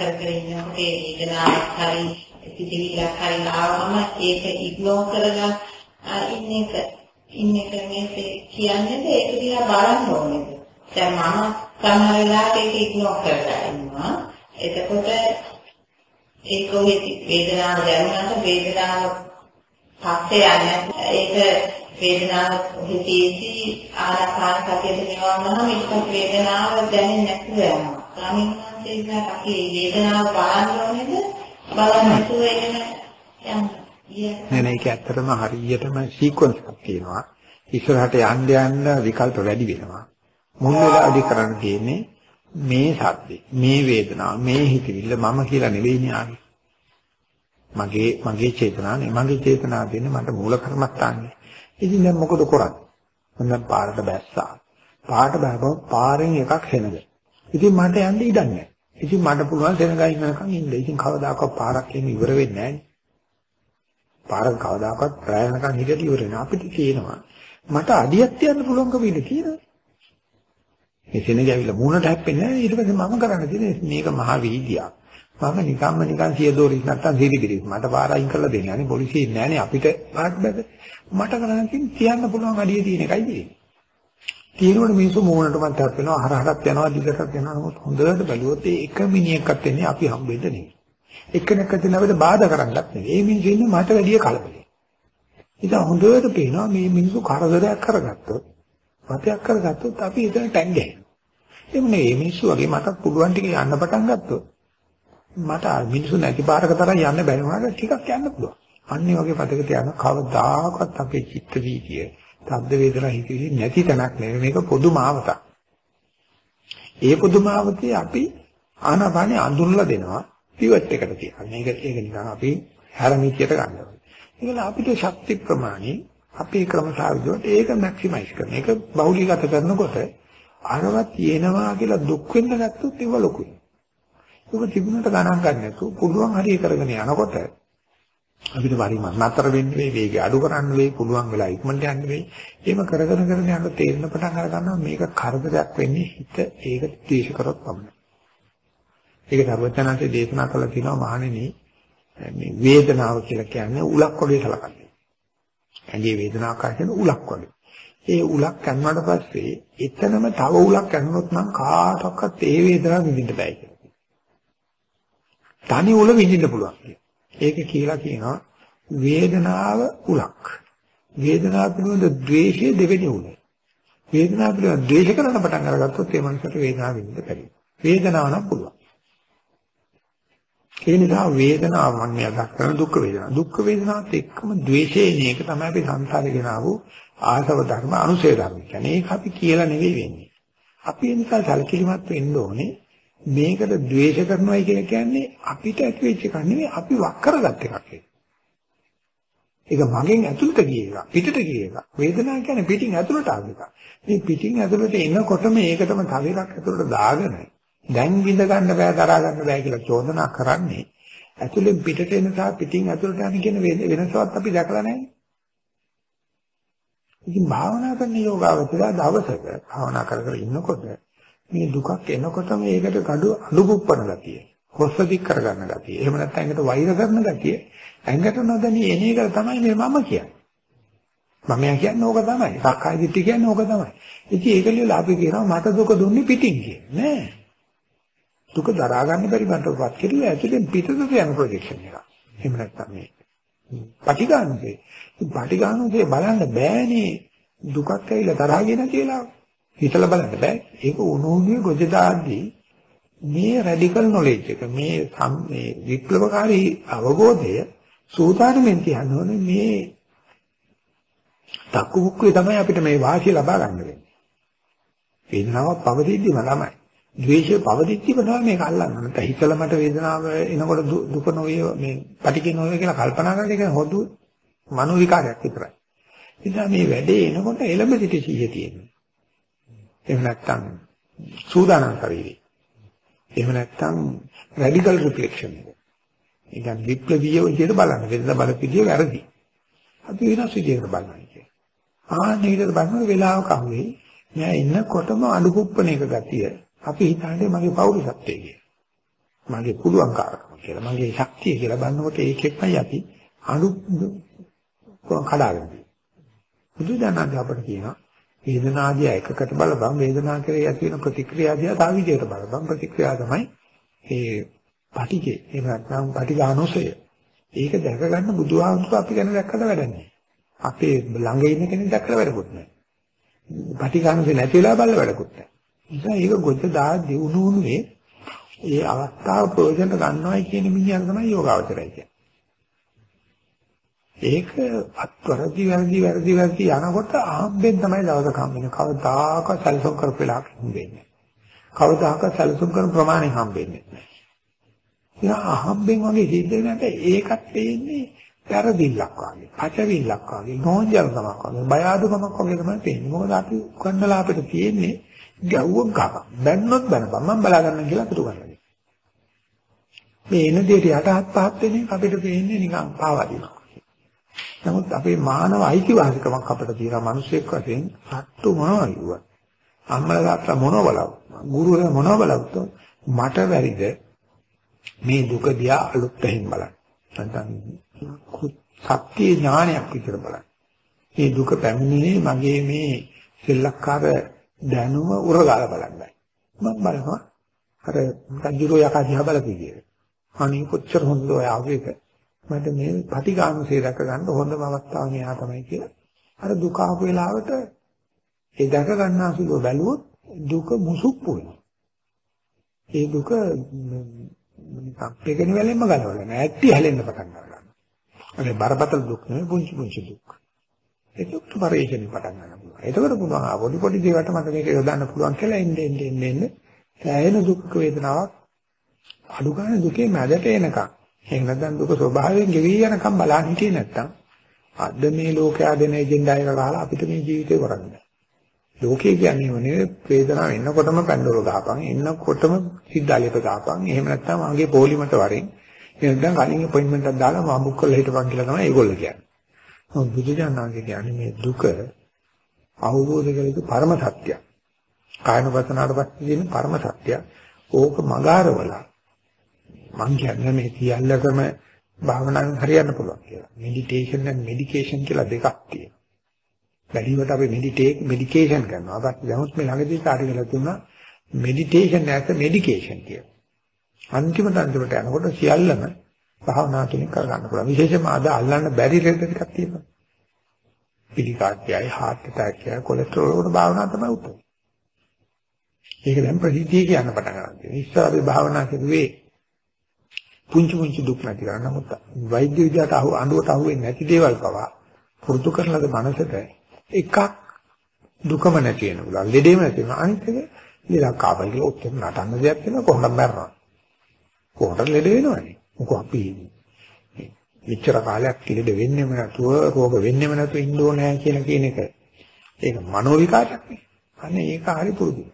කර කර ඉන්නකොට ඒ වේදනාවක් හරි පිටිවිලක් හරි ආවම ඒක ඉග්නෝර් කරලා ඉන්න එක ඉන්න එක මේ කියන්නේ ඒක දිහා බලන්න ඕනේද දැන් මම සමහර වෙලාවට ඒක ඉග්නෝර් කරලා ඉන්නවා. එතකොට ඒක ඔය වේදනාව දැනුණාට වේදනාව පස්සේ යන්නේ ඒක වේදනාව හිතේසි ආනාපාන සතියට නිවන්නම ඊට වේදනාව දැනෙන්නේ නැතුව යනවා. ස්වාමීන් වහන්සේ අපි වේදනාව බලන්න ඕනේද? බලන්න නැතුව එන නෑ නෑ ඒක ඇත්තටම හරියටම සීක්වන්ස් එකක් තියෙනවා. ඉස්සරහට යන්න යන්න විකල්ප වැඩි වෙනවා. මුල් වෙලාවදී කරන්න තියෙන්නේ මේ සද්දේ, මේ වේදනාව, මේ හිතවිල්ල මම කියලා නෙවෙයිනේ ආවේ. මගේ මගේ චේතනාව නේ. මගේ චේතනාව දෙන්නේ මට මූල කර්මස්ථානේ. ඉතින් දැන් මොකද කරන්නේ? මම පාරට බැස්සා. පාරට බැලුවම පාරෙන් එකක් හෙනද. ඉතින් මට යන්න ඉඩක් නැහැ. ඉතින් මට පුළුවන් සෙනගා ඉන්නකම් ඉන්න. ඉතින් කවදාකවත් පාරක් එන්න ඉවර වෙන්නේ නැහැ. පාරක් කවදාකවත් ප්‍රායනකම් හිටියට ඉවර වෙනවා. අපිට කියනවා මට අඩියක් තියන්න පුළුවන්කම ඉන්න කියනවා. මේ සෙනග ඇවිල්ලා මූණට හැප්පෙන්නේ නැහැ. ඊට පස්සේ මම කරන්න තියෙන්නේ මේක මහා වීදියක්. මම නිකම්ම නිකන් සියදෝරිස් නැත්තම් සීලිබිරිස් මට පාර අයින් කරලා දෙන්නේ. අනේ පොලිසිය ඉන්නේ නැහනේ අපිට පාරක් බැද. මට කරන්න තියෙන්නේ තියන්න පුළුවන් අඩිය තියෙන එකයි තියෙන්නේ. තියෙනකොට මිනිස්සු මූණටමත් හැප්පෙනවා හරහටත් යනවා දිගටත් යනවා. නමුත් හොඳට බැලුවොත් ඒ එක මිනිහෙක්වත් එන්නේ අපි හම්බෙන්න නෙවෙයි. එක්කෙනෙක් අතන අපිට බාධා කරන්නත් නෙවෙයි. මේ මිනිස්සු ඉන්නේ මට වැඩිය කලබලයි. ඉතින් හොඳට පේනවා මේ මිනිස්සු කරදරයක් කරගත්තොත් වතයක් කරගත්තොත් අපි එතන ටැං ගහනවා. එමු නේ මේ මිනිස්සු වගේ මටත් පුළුවන් ටික යන්න පටන් ගත්තොත් මට මිනිස්සු නැති පාරක තරම් යන්න බැරි වුණාට ටිකක් යන්න පුළුවන්. අන්නේ වගේ පදකට යන කවදාකවත් අපේ චිත්ත වීතිය, තද්ද වේදනා හිතෙන්නේ නැති තැනක් නෙවෙයි මේක පොදු මාවතක්. ඒ පොදු මාවතේ අපි ආනාපානිය අඳුරලා දෙනවා පිවට් එකට තියන්න. මේක ඒක නිකන් අපි හැරමිටියට ගන්නවා. ඒකල අපිට ශක්ති ප්‍රමාණය අපේ ක්‍රමසාවිදුවට ඒක මැක්සිමයිස් කරන. ඒක බහුලීගත කරනකොට අරවත් තියෙනවා කියලා දුක් වෙන්න ගත්තොත් ඒක ලොකුයි. ඒක තිබුණට ගණන් ගන්න නැතුව පුළුවන් හරිය කරගෙන යනකොට අපිට පරිම නතර වෙන්න වෙයි වේගය අඩු කරන්න වෙයි පුළුවන් වෙලා ඉක්මනට යන්න වෙයි. එහෙම කරගෙන කරගෙන යනකොට තේරෙන පටන් අර ගන්නවා මේක කරදරයක් වෙන්නේ හිත ඒක ද්වේෂ කරොත් පමණයි. ඒක සර්වඥාන්සේ දේශනා කළා තියෙනවා මහණෙනි මේ වේදනාව කියලා කියන්නේ උලක් වගේ සලකන්නේ. ඇඟේ වේදනාවක් කියන උලක් වගේ. ඒ උලක් කන්නට පස්සේ එතනම තව උලක් කන්නොත් නම් කාටවත් ඒ වේදනාව විඳින්න බෑ කියලා. තනි උල විඳින්න පුළුවන් ඒක කියලා කියනවා වේදනාව උලක්. වේදනාව පිළිබඳ ද්වේෂය දෙවෙනි උල. වේදනාව පිළිබඳ ද්වේෂ කරන පටන් අරගත්තොත් ඒ මනසට වේදනාව විඳින්න බැරි. වේදනාව නම් පුළුවන්. ඒ නිසා වේදනාව මම මේ අදහස් කරන දුක් වේදනාව. දුක් වේදනාවත් එක්කම ද්වේෂය එන එක තමයි අපි සංසාරේ ගෙනාව ආසව ධර්ම අනුසය ධර්ම කියන්නේ. ඒක අපි කියලා නෙවෙයි වෙන්නේ. අපි ඒ නිසා සැලකිලිමත් වෙන්න ඕනේ. මේකට ද්වේෂ කරනවායි කියලා කියන්නේ අපිට ඇති වෙච්ච එකක් නෙවෙයි අපි වක් කරගත් එකක් ඒක. ඒක මගෙන් ඇතුළට ගිය එක පිටට ගිය එක. වේදනාව කියන්නේ පිටින් ඇතුළට ආව එක. මේ පිටින් ඇතුළට එනකොටම ඒකටම තව එකක් ඇතුළට දාගෙන දැන් විඳ ගන්න බෑ දරා ගන්න බෑ කියලා චෝදනා කරන්නේ ඇතුළෙන් පිටට එන සහ පිටින් ඇතුළට යන කියන වෙනසවත් අපි දැකලා නැහැ. ඉතින් භාවනා කරන යෝගාවචරය දවසක භාවනා කර කර ඉන්නකොට මේ දුකක් එනකොටම ඒකට gadu අනුගුප්පන ගතිය. කොස්ස දික් කරගන්න ගතිය. එහෙම නැත්නම් ඒකට වෛර කරන ගතිය. ඇඟට නොදැනී එන එක තමයි මේ මම කියන්නේ. මම කියන්නේ ඕක තමයි. සක්කාය දිට්ඨිය කියන්නේ ඕක තමයි. ඉතින් ඒක ලියලා අපි කියනවා මට දුක දුන්නේ පිටින් කියන්නේ. නෑ. දුක දරා ගන්න බැරි මටවත් කියලා ඇතුලෙන් පිටතට යන ප්‍රොජෙක්ෂන් එක. එහෙම නැත්නම් මේ පටිඝානුසේ. පටිඝානුසේ බලන්න බෑනේ දුකක් ඇවිල්ලා තරහගෙන කියලා. හිතලා බලන්න බෑ. ඒක උණුහුගේ ගොජ දාද්දී මේ රැඩිකල් නොලෙජ් එක මේ මේ විප්ලවකාරී අවබෝධය සූදානම්ෙන් තියන්නේ මේ තක්කුමුක්කුවේ තමයි අපිට මේ වාසිය ලබා ගන්න වෙන්නේ. වේදනාවක් පවතිද්දිම තමයි. ද්වේෂය පවතිද්දිම තමයි මේක අල්ලන්නේ. නැත්නම් හිතලා මට වේදනාව එනකොට දුක නොවේ මේ පටිඝ නොවේ කියලා කල්පනා කරන එක හොදු මනෝ විකාරයක් විතරයි. ඉතින් මේ වැඩේ එනකොට එළඹ සිටි සිහිය තියෙනවා. එහෙම නැත්නම් සූදානම් ශරීරය. එහෙම නැත්නම් රැඩිකල් රිෆ්ලෙක්ෂන් එක. ඒ කියන්නේ විප්ලවීය විදිහට බලන්න. වෙනද බලපිටිය වැරදි. අපි වෙනස් විදිහකට බලනවා කියන්නේ. ආන්න විදිහට බලන වෙලාවක අහුවේ මම ඉන්නකොටම අනුකුප්පණ එක ගතිය. අපි හිතන්නේ මගේ පෞරුෂත්වයේ කියලා. මගේ පුළුවන්කාරකම කියලා මගේ ශක්තිය කියලා බලනකොට ඒකෙත්මයි අපි අනු කඩාගෙන බුදු දනන්ද අපට කියනවා වේදනාදිය එකකට බලපන්. වේදනා කරේ ඇති වෙන ප්‍රතික්‍රියාදිය තව විදිහට බලපන්. ප්‍රතික්‍රියාව තමයි ඒ පටිගේ එහෙම නැත්නම් පටිඝානෝසය. ඒක දැක ගන්න බුදුහාමුදුරුවෝ අපි ගැන දැක්කට වැඩන්නේ? අපේ ළඟ ඉන්න කෙනෙක් දැක්කලා වැඩකුත් නැහැ. පටිඝානෝසය නැති වෙලා බලලා වැඩකුත් නැහැ. නිසා ඒක ගොඩ දා දිනුනු උනේ ඒ අවස්ථාව ප්‍රයෝජනට ගන්නවයි කියන මිනිහා තමයි යෝගාවචරය කියන්නේ. ඒක අත්වරදි වැරදි වැරදි වැරදි යනකොට ආම්බෙන් තමයි දවසක හම්බෙන්නේ. කවදාකවත් සැලසුම් කරපු වෙලාවක හම්බෙන්නේ. කවදාකවත් සැලසුම් කරන ප්‍රමාණය හම්බෙන්නේ නැහැ. ඉතින් අහම්බෙන් වගේ සිද්ධ වෙනට ඒකත් වෙන්නේ වැරදිල්ලක් වගේ. පචවිල්ලක් වගේ. නෝන්ජල්කමක් වගේ. බය අඩුකමක් වගේ තමයි පේන්නේ. මොකද අපි උගන්නලා අපිට තියෙන්නේ ගැව්වක් ගහක්. බැන්නොත් බැනපන් මම බලා ගන්න කියලා අපිට උගන්වන්නේ. මේ එන දෙයට යටහත් පහත් වෙන එක අපිට පේන්නේ නිකන් පාවදිනවා. නමුත් අපේ මානව අයිතිවාසිකමක් අපිට තියෙනවා. මිනිසෙක් වශයෙන් සත්තු මොනවා කිව්වත් අම්මලා තාත්තා මොනවා බලව ගුරුවරයා මොනවා බලවද මට බැරිද මේ දුක දිහා අලුත්යෙන් බලන්න. නැත්නම් සත්‍ය ඥානයක් විතර බලන්න. මේ දුක පැමිණෙන්නේ මගේ මේ සෙල්ලක්කාර දැනුම උරගාලා බලන්නයි. මම බලනවා අර රජුරෝ යකා දිහා බලපියේ අනේ කොච්චර හොඳ ඔය ආවේක මට මේ පටිඝානුසේ දැක ගන්න හොඳම අවස්ථාව මෙහා තමයි කියලා. අර දුක ආපු වෙලාවට ඒ දැක ගන්න අසුලව බැලුවොත් දුක මුසුප්පු වෙනවා. ඒ දුක නිකන් පෙකෙන වෙලෙන්ම ගලවලා නෑ. ඇටි හැලෙන්න පටන් ගන්නවා. අර බරපතල දුක් නෙවෙයි පුංචි පුංචි දුක්. ඒකට පරිේශණය පටන් ගන්නවා. එතකොට පුළුවන් ආ පොඩි පොඩි දේවල්ට මට මේක යොදන්න පුළුවන් කියලා එන්නේ එන්නේ එන්නේ සෑහෙන දුක් වේදනාවක් අඩු ගන්න දුකේ මැදට එනකම් එහෙම නැත්නම් දුක ස්වභාවයෙන් ගෙවි යනකම් බලන්න හිටියේ නැත්නම් අද මේ ලෝකයා දෙන එජෙන්ඩා එක ගහලා අපිට මේ ජීවිතේ කරන්නේ. ලෝකේ කියන්නේ මොනේ වේදනාව එන්නකොටම පැන්ඩෝල ගහපන් එන්නකොටම සිද්ධාලියක ගහපන් එහෙම නැත්නම් ආගේ පොලිමට වරෙන් එහෙම නැත්නම් කලින් අපොයින්ට්මන්ට් එකක් දාලා මම බුක් කරලා හිටපන් කියලා තමයි ඒගොල්ලෝ කියන්නේ. මොකද බුදුජානනාගේ කියන්නේ මේ දුක අවබෝධ කළ යුතු පරම සත්‍යයක්. කායනවසනාට පස්සේ තියෙන පරම සත්‍යයක්. ඕක මගාරවලා මං කියන්නේ මේ සියල්ලටම භාවනාවෙන් හරියන්න පුළුවන් කියලා. මෙඩිටේෂන් and මෙඩිකේෂන් කියලා දෙකක් තියෙනවා. බැලිවට අපි මෙඩිටේට් මෙඩිකේෂන් කරනවා. අපත් දැනුත් මේ ළඟදී කාටි කරලා තුනා මෙඩිටේෂන් නැත මෙඩිකේෂන් කියලා. අන්තිමට අන්තිමට යනකොට සියල්ලම භාවනා තුලින් කරගන්න පුළුවන්. විශේෂයෙන්ම අද අල්ලන්න බැරි රෙද්ද ටිකක් තියෙනවා. පිළිකාට්‍යයි, heart attack එකයි, cholesterol වල භාවනා තමයි උත්තර. ඒක දැන් ප්‍රසිද්ධිය කියන්න පටන් ගන්නවා. ඉස්සර අපි භාවනා කරුවේ පුංචි පුංචි දුක් නැති කරන්න. නමුත් වෛද්‍ය විද්‍යාවට අහු අඬුවට අහු වෙන්නේ නැති දේවල් පවා පුරුදු කරලාද මනසට එකක් දුකම නැති වෙන බුලා. ලෙඩේම නැති වෙන. අනිත් එක ලෙඩක් ආවයි කියලා ඔච්චර නටන්න දෙයක් වෙනවා කොහොමද මැරෙනවා. කොහොමද ලෙඩ වෙනවනේ. මොකෝ අපි මෙච්චර කාලයක් ලෙඩ වෙන්නෙම නැතුව රෝග වෙන්නෙම නැතුව ඉන්න ඕනේ කියලා කියන එක. ඒක මනෝ විකාරයක් නේ. අනේ ඒක හරි පුරුදුයි.